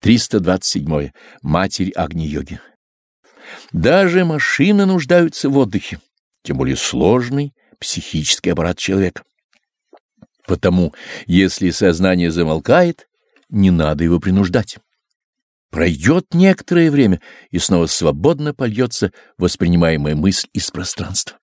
327. Матерь Агни-йоги. Даже машины нуждаются в отдыхе, тем более сложный психический аппарат человека. Потому, если сознание замолкает, не надо его принуждать. Пройдет некоторое время, и снова свободно польется воспринимаемая мысль из пространства.